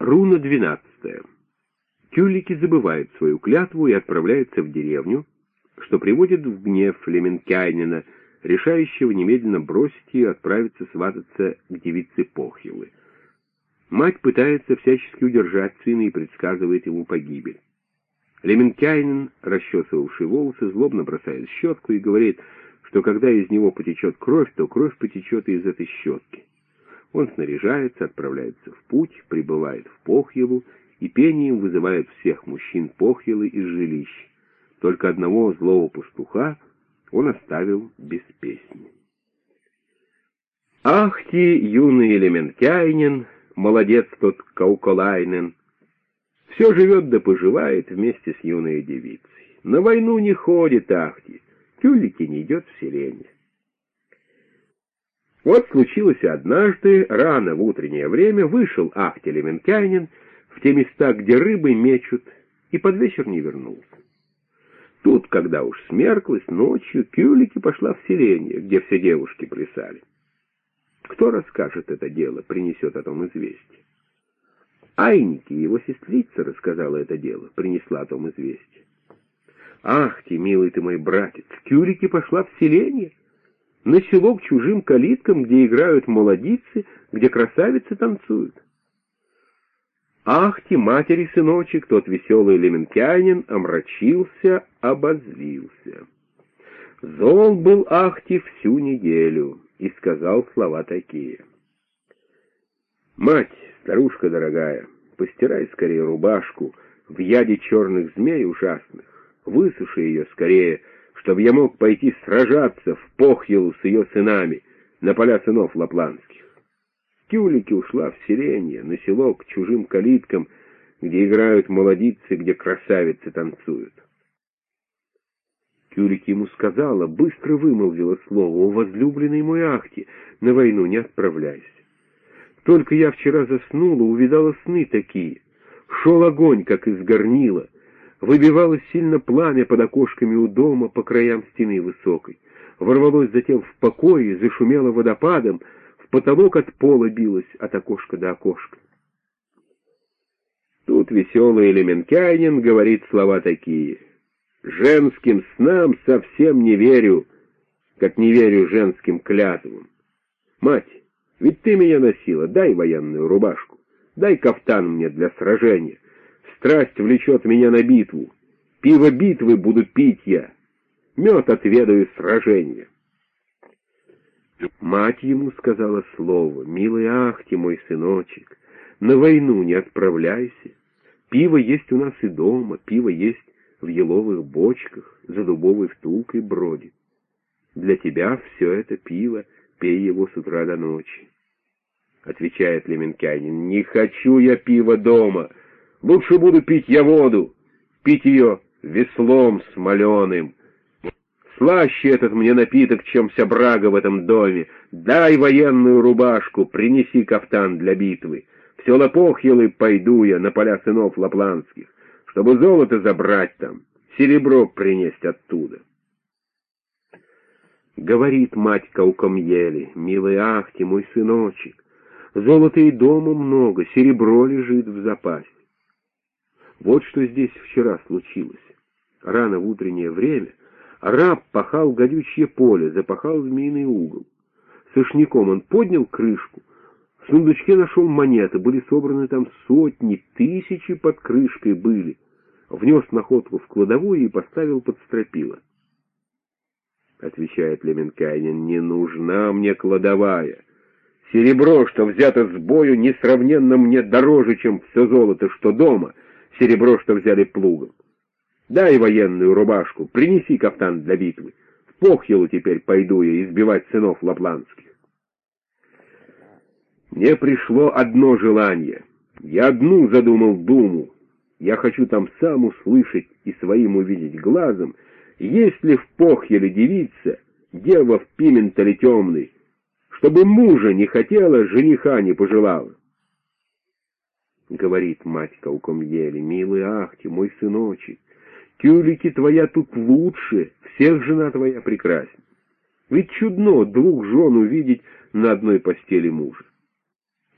Руна двенадцатая. Кюлики забывает свою клятву и отправляется в деревню, что приводит в гнев Леменкайнина, решающего немедленно бросить ее и отправиться свататься к девице Похилы. Мать пытается всячески удержать сына и предсказывает ему погибель. Леменкайнин, расчесывавший волосы, злобно бросает щетку и говорит, что когда из него потечет кровь, то кровь потечет и из этой щетки. Он снаряжается, отправляется в путь, прибывает в Похьелу и пением вызывает всех мужчин Похьелы из жилищ. Только одного злого пастуха он оставил без песни. Ах ты, юный Элементяйнин, молодец тот Кауколайнен, все живет да поживает вместе с юной девицей. На войну не ходит Ахти, тюлики не идет в селение. Вот случилось однажды, рано в утреннее время, вышел Ахти Леменкянин в те места, где рыбы мечут, и под вечер не вернулся. Тут, когда уж смерклась ночью, Кюлики пошла в селение, где все девушки плясали. Кто расскажет это дело, принесет о том известие? Айники, его сестрица, рассказала это дело, принесла о том известие. Ах ты, милый ты мой братец, Кюлики пошла в селение, на село к чужим калиткам, где играют молодицы, где красавицы танцуют. Ах ты, матери сыночек, тот веселый леменкянин омрачился, обозлился. Зол был Ахти всю неделю и сказал слова такие. «Мать, старушка дорогая, постирай скорее рубашку в яде черных змей ужасных, высуши ее скорее, чтобы я мог пойти сражаться в Похьелу с ее сынами на поля сынов лапланских. Тюлики ушла в селение, на село, к чужим калиткам, где играют молодицы, где красавицы танцуют. Кюлики ему сказала, быстро вымолвила слово, «О, возлюбленный мой Ахти, на войну не отправляйся. Только я вчера заснула, увидала сны такие. Шел огонь, как из горнила, выбивалось сильно пламя под окошками у дома по краям стены высокой, ворвалось затем в покое, зашумело водопадом, потолок от пола билось от окошка до окошка. Тут веселый Элеменкянин говорит слова такие. «Женским снам совсем не верю, как не верю женским клятвам. Мать, ведь ты меня носила, дай военную рубашку, дай кафтан мне для сражения. Страсть влечет меня на битву, пиво битвы буду пить я, мед отведаю сражения». Мать ему сказала слово, «Милый Ахти, мой сыночек, на войну не отправляйся. Пиво есть у нас и дома, пиво есть в еловых бочках, за дубовой втулкой бродит. Для тебя все это пиво, пей его с утра до ночи». Отвечает Леменкянин, «Не хочу я пива дома, лучше буду пить я воду, пить ее веслом смоленым». Слаще этот мне напиток, чем вся брага в этом доме. Дай военную рубашку, принеси кафтан для битвы. Все лопохилы пойду я на поля сынов лапланских, чтобы золото забрать там, серебро принести оттуда. Говорит мать Каукомьели, милый Ахти, мой сыночек, золота и дома много, серебро лежит в запасе. Вот что здесь вчера случилось. Рано в утреннее время Раб пахал горючее поле, запахал змеиный угол. Сошняком он поднял крышку, в сундучке нашел монеты, были собраны там сотни, тысячи под крышкой были. Внес находку в кладовую и поставил под стропила. Отвечает Леменкайнин, не нужна мне кладовая. Серебро, что взято с бою, несравненно мне дороже, чем все золото, что дома, серебро, что взяли плугом. Дай военную рубашку, принеси кафтан для битвы. В Похилу теперь пойду я избивать сынов лапландских. Мне пришло одно желание. Я одну задумал думу. Я хочу там сам услышать и своим увидеть глазом, есть ли в Похеле девица, дева в пиментале темный, чтобы мужа не хотела, жениха не пожелала. Говорит мать Каукомьели, милый Ахти, мой сыночек, Тюлики твоя тут лучше, всех жена твоя прекрасней. Ведь чудно двух жен увидеть на одной постели мужа.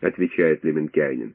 Отвечает Леменкянин.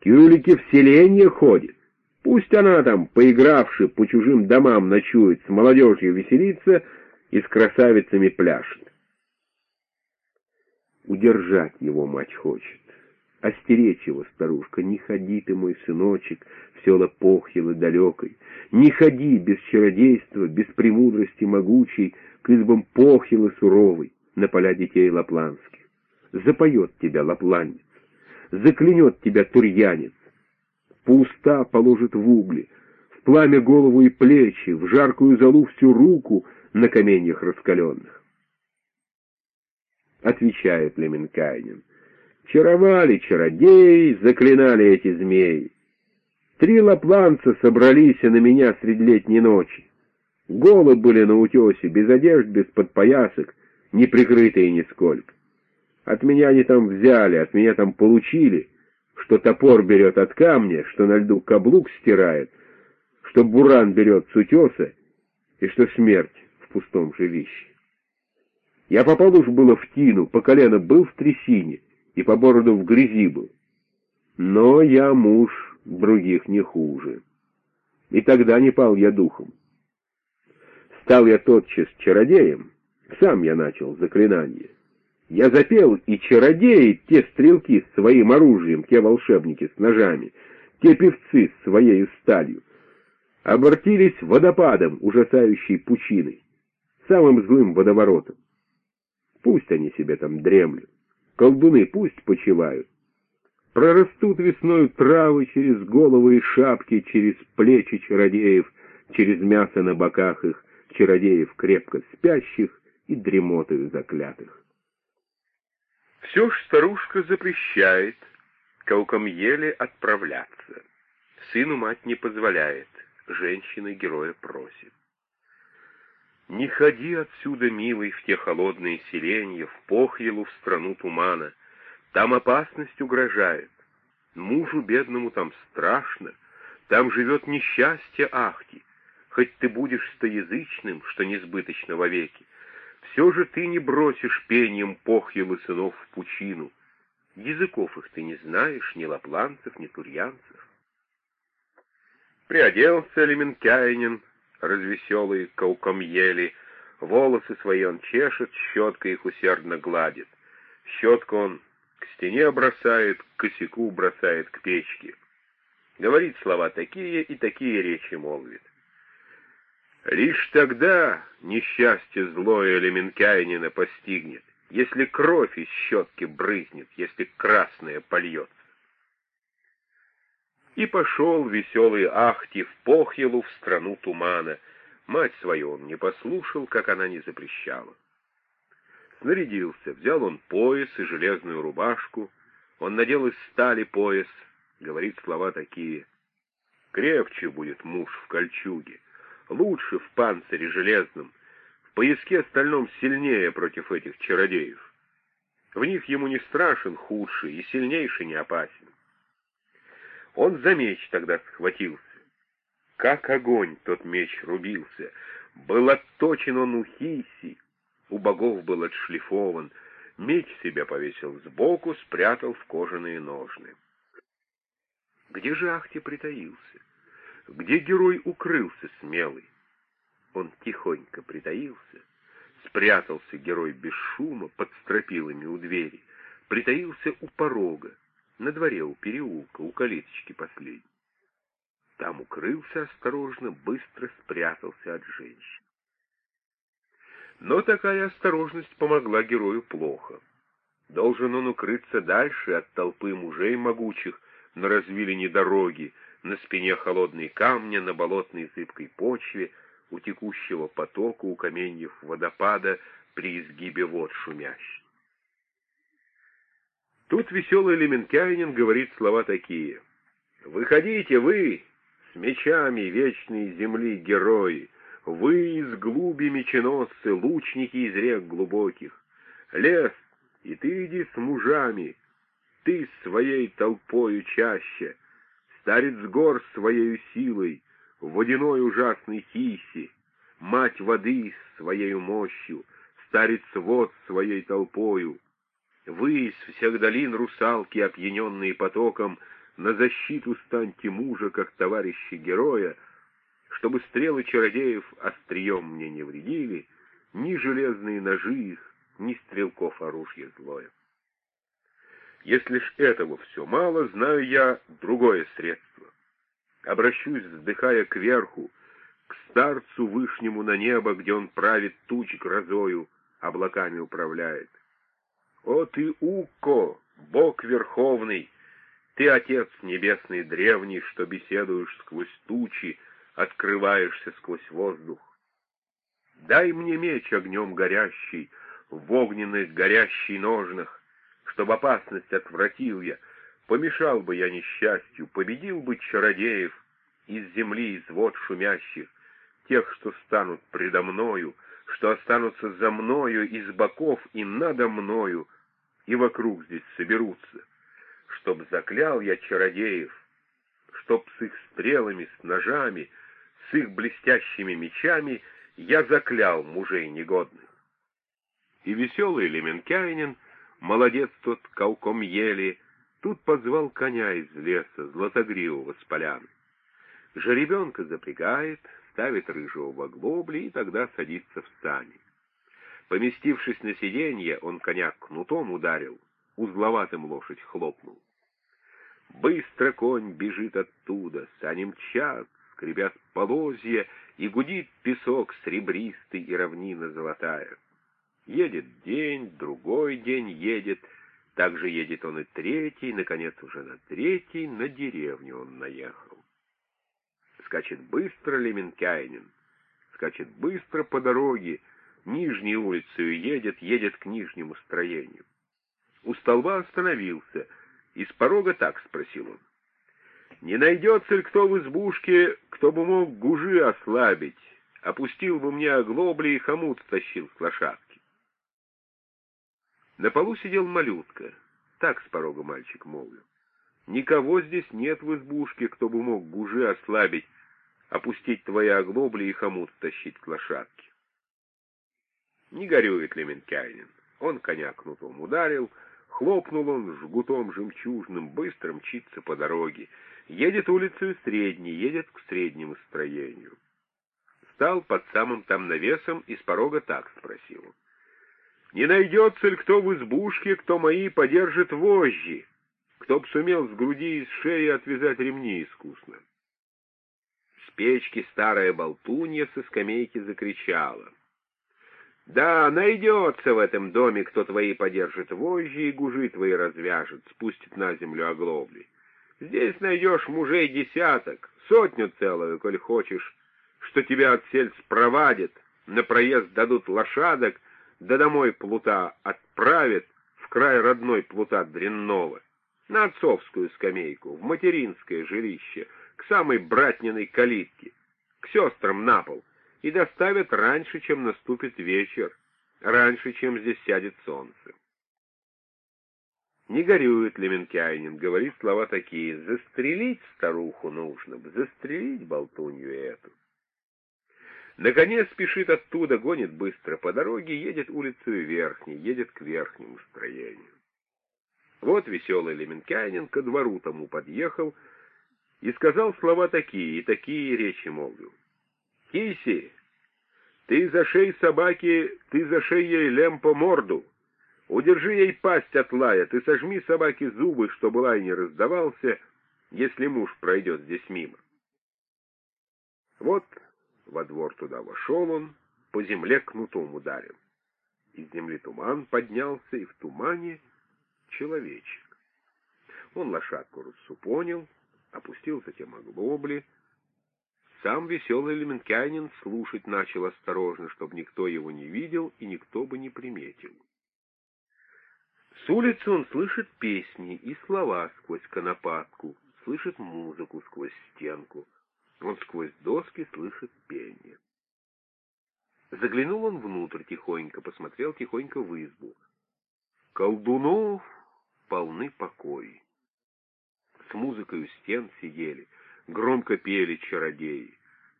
Тюлики в селение ходит. Пусть она там, поигравши по чужим домам, ночует, с молодежью веселится и с красавицами пляшет. Удержать его мать хочет. Остеречь его, старушка, не ходи ты, мой сыночек, в села Похилы далекой, не ходи без чародейства, без премудрости могучей, к избам Похилы суровой, на поля детей лапланских. Запоет тебя лапланец, заклянет тебя турьянец, по положит в угли, в пламя голову и плечи, в жаркую залу всю руку на каменьях раскаленных. Отвечает Леменкайнин. Чаровали чародеи, заклинали эти змеи. Три лапланца собрались на меня средь летней ночи. Голы были на утесе, без одежд, без подпоясок, не прикрытые нисколько. От меня они там взяли, от меня там получили, что топор берет от камня, что на льду каблук стирает, что буран берет с утеса, и что смерть в пустом жилище. Я попал уж было в тину, по колено был в трясине и по бороду в грязи был. Но я муж других не хуже. И тогда не пал я духом. Стал я тотчас чародеем, сам я начал заклинание. Я запел, и чародеи, те стрелки с своим оружием, те волшебники с ножами, те певцы с своей сталью, обратились водопадом ужасающей пучиной, самым злым водоворотом. Пусть они себе там дремлют, колдуны пусть почивают. Прорастут весной травы через головы и шапки, через плечи чародеев, через мясо на боках их, чародеев крепко спящих и дремотою заклятых. Все ж старушка запрещает к еле отправляться. Сыну мать не позволяет, женщина героя просит. Не ходи отсюда, милый, в те холодные селенья, в Похьелу, в страну тумана. Там опасность угрожает. Мужу бедному там страшно, там живет несчастье Ахти. Хоть ты будешь стоязычным, что несбыточно вовеки, все же ты не бросишь пением Похьелы сынов в пучину. Языков их ты не знаешь, ни лапланцев, ни турьянцев. Приоделся Леменкайнин, развеселый ели, волосы свои он чешет, щеткой их усердно гладит. Щетку он к стене бросает, к косяку бросает, к печке. Говорит слова такие и такие речи молвит. Лишь тогда несчастье злое Леменкайнина постигнет, если кровь из щетки брызнет, если красное польется. И пошел веселый Ахти в Похьелу в страну тумана. Мать свою он не послушал, как она не запрещала. Снарядился, взял он пояс и железную рубашку, он надел из стали пояс, говорит слова такие. Крепче будет муж в кольчуге, лучше в панцире железном, в пояске стальном сильнее против этих чародеев. В них ему не страшен худший и сильнейший не опасен. Он за меч тогда схватился. Как огонь тот меч рубился. Был отточен он у Хиси, у богов был отшлифован. Меч себя повесил сбоку, спрятал в кожаные ножны. Где же Ахти притаился? Где герой укрылся смелый? Он тихонько притаился, спрятался герой без шума под стропилами у двери, притаился у порога, на дворе у переулка, у калиточки последней. Там укрылся осторожно, быстро спрятался от женщин. Но такая осторожность помогла герою плохо. Должен он укрыться дальше от толпы мужей могучих на развилине дороги, на спине холодные камни, на болотной зыбкой почве, у текущего потока, у каменьев водопада, при изгибе вод шумящих. Тут веселый Леменкайнин говорит слова такие. «Выходите вы, с мечами вечной земли герои, вы из глуби меченосцы, лучники из рек глубоких. Лес, и ты иди с мужами, ты своей толпою чаще, старец гор своей силой, водяной ужасной хиси, мать воды своей мощью, старец вод своей толпою, вы из всех долин русалки, опьяненные потоком, на защиту станьте мужа, как товарищи героя, чтобы стрелы чародеев острием мне не вредили, ни железные ножи их, ни стрелков оружия злое. Если ж этого все мало, знаю я другое средство. Обращусь, вздыхая кверху, к старцу вышнему на небо, где он правит туч грозою, облаками управляет. О ты, Уко, Бог Верховный, ты, Отец Небесный Древний, что беседуешь сквозь тучи, открываешься сквозь воздух. Дай мне меч огнем горящий, в огненных горящий ножнах, чтоб опасность отвратил я, помешал бы я несчастью, победил бы чародеев из земли, из вод шумящих, тех, что станут предо мною, что останутся за мною из боков и надо мною, и вокруг здесь соберутся, чтоб заклял я чародеев, чтоб с их стрелами, с ножами, с их блестящими мечами я заклял мужей негодных. И веселый Леменкайнин, молодец тот колком ели, тут позвал коня из леса, златогривого с поляны. Жеребенка запрягает, ставит рыжего в оглобли и тогда садится в сани. Поместившись на сиденье, он коня кнутом ударил, узловатым лошадь хлопнул. Быстро конь бежит оттуда, сани мчат, скребят полозья, и гудит песок сребристый и равнина золотая. Едет день, другой день едет, так же едет он и третий, наконец уже на третий на деревню он наехал. Скачет быстро Леменкайнин, скачет быстро по дороге, нижней улицей едет, едет к нижнему строению. У столба остановился, и с порога так спросил он. «Не найдется ли кто в избушке, кто бы мог гужи ослабить, опустил бы мне оглобли и хомут стащил с лошадки?» На полу сидел малютка, так с порога мальчик молвил. «Никого здесь нет в избушке, кто бы мог гужи ослабить, опустить твои оглобли и хомут стащить к лошадке». Не горюет Леменкайнин. Он коня кнутом ударил, хлопнул он жгутом жемчужным, быстро мчится по дороге. Едет улицей средней, едет к среднему строению. Стал под самым там навесом и с порога так спросил. «Не найдется ли кто в избушке, кто мои подержит вожжи, кто б сумел с груди и с шеи отвязать ремни искусно?» С печки старая болтунья со скамейки закричала — да, найдется в этом доме, кто твои подержит вожжи и гужи твои развяжет, спустит на землю оглобли. Здесь найдешь мужей десяток, сотню целую, коль хочешь, что тебя от сель спровадят, на проезд дадут лошадок, да домой плута отправят в край родной плута дрянного, на отцовскую скамейку, в материнское жилище, к самой братниной калитке, к сестрам на пол — и доставят раньше, чем наступит вечер, раньше, чем здесь сядет солнце. Не горюет Леменкянин, говорит слова такие, застрелить старуху нужно застрелить болтунью эту. Наконец спешит оттуда, гонит быстро по дороге, едет улицу верхней, едет к верхнему строению. Вот веселый Леменкянин ко двору тому подъехал и сказал слова такие, и такие речи молвил. Киси, ты за шей собаки, ты за шей ей лемпо морду. Удержи ей пасть от лая, ты сожми собаке зубы, чтобы лай не раздавался, если муж пройдет здесь мимо. Вот во двор туда вошел он, по земле кнутом ударил. Из земли туман поднялся, и в тумане человечек. Он лошадку рассупонил, опустил затем оглобли, сам веселый Леменкянин слушать начал осторожно, чтобы никто его не видел и никто бы не приметил. С улицы он слышит песни и слова сквозь конопатку, слышит музыку сквозь стенку. Он сквозь доски слышит пение. Заглянул он внутрь тихонько, посмотрел тихонько в избу. Колдунов полны покой. С музыкой у стен сидели — громко пели чародеи.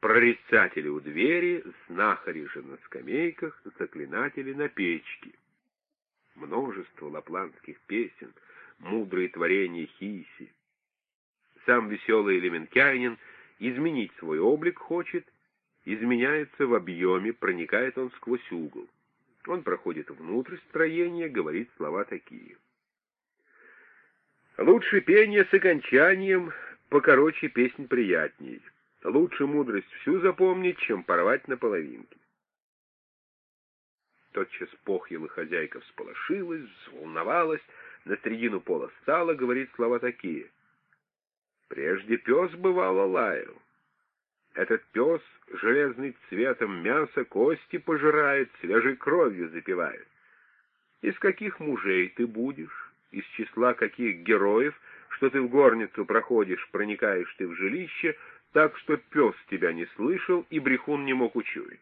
Прорицатели у двери, знахари же на скамейках, заклинатели на печке. Множество лапландских песен, мудрые творения Хиси. Сам веселый Элеменкянин изменить свой облик хочет, изменяется в объеме, проникает он сквозь угол. Он проходит внутрь строения, говорит слова такие. Лучше пение с окончанием, покороче песнь приятней. Лучше мудрость всю запомнить, чем порвать на половинки. Тотчас похьела хозяйка всполошилась, взволновалась, на средину пола стала, говорит слова такие. Прежде пес бывало лаял. Этот пес железный цветом мясо кости пожирает, свежей кровью запивает. Из каких мужей ты будешь? Из числа каких героев, что ты в горницу проходишь, проникаешь ты в жилище, так что пес тебя не слышал и брехун не мог учуять?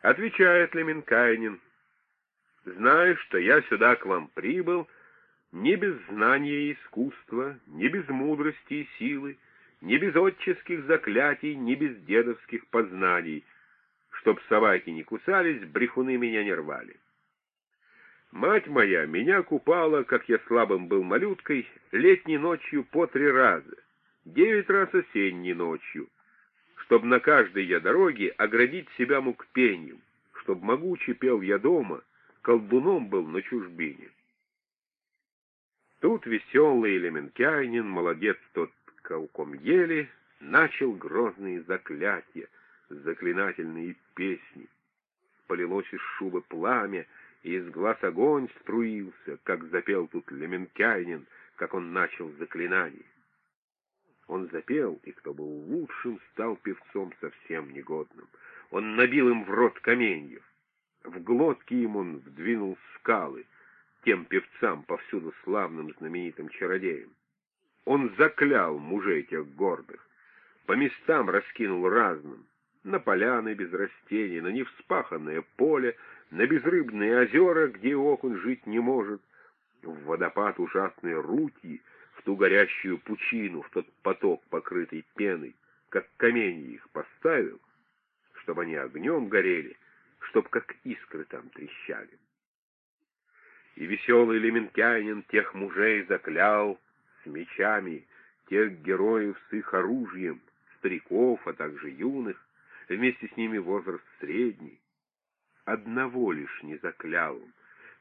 Отвечает Леменкайнин, знаешь, что я сюда к вам прибыл не без знания и искусства, не без мудрости и силы, не без отческих заклятий, не без дедовских познаний, чтоб собаки не кусались, брехуны меня не рвали. Мать моя меня купала, как я слабым был малюткой, летней ночью по три раза, девять раз осенней ночью, чтоб на каждой я дороге оградить себя мукпеньем, чтоб могучий пел я дома, колдуном был на чужбине. Тут веселый Элеменкянин, молодец тот колком ели, начал грозные заклятия, заклинательные песни. Полилось из шубы пламя, и из глаз огонь струился, как запел тут Леменкянин, как он начал заклинание. Он запел, и кто был лучшим, стал певцом совсем негодным. Он набил им в рот каменьев. В глотки им он вдвинул скалы, тем певцам, повсюду славным знаменитым чародеям. Он заклял мужей тех гордых, по местам раскинул разным, на поляны без растений, на невспаханное поле, на безрыбные озера, где окунь жить не может, в водопад ужасной рути, в ту горящую пучину, в тот поток, покрытый пеной, как камень их поставил, чтобы они огнем горели, чтоб как искры там трещали. И веселый Леменкянин тех мужей заклял с мечами, тех героев с их оружием, стариков, а также юных, вместе с ними возраст средний. Одного лишь не заклял он,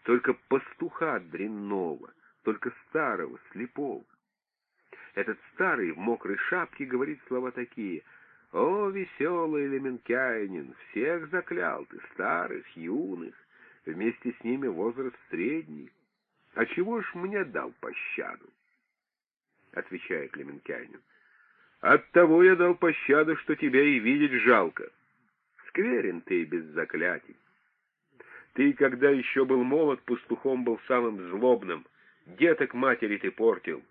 только пастуха дрянного, только старого, слепого. Этот старый в мокрой шапке говорит слова такие — «О, веселый Леменкянин, всех заклял ты, старых, юных, вместе с ними возраст средний. А чего ж мне дал пощаду?» Отвечает Леменкянин. «Оттого я дал пощаду, что тебя и видеть жалко. Скверен ты без заклятий. Ты, когда еще был молод, пастухом был самым злобным, деток матери ты портил,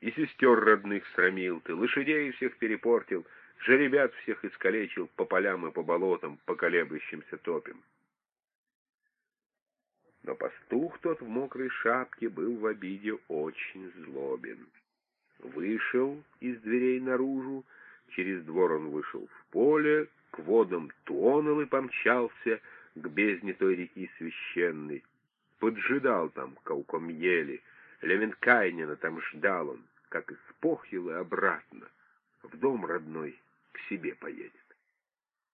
и сестер родных срамил ты, лошадей всех перепортил, жеребят всех искалечил по полям и по болотам, по колеблющимся топям. Но пастух тот в мокрой шапке был в обиде очень злобен. Вышел из дверей наружу, через двор он вышел в поле, к водам тонул и помчался к бездне той реки священной. Поджидал там колком ели, Левенкайнина там ждал он, как из похилы обратно, в дом родной к себе поедет.